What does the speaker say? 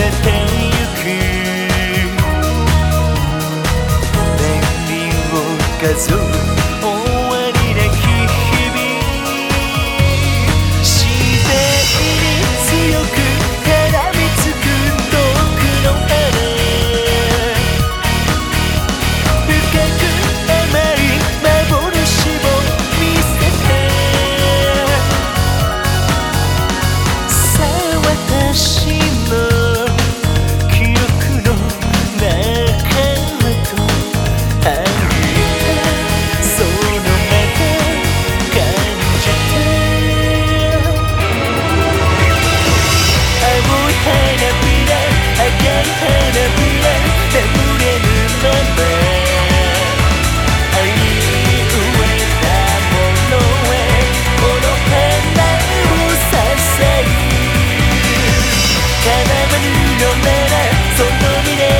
れてゆく。便利を数えその未来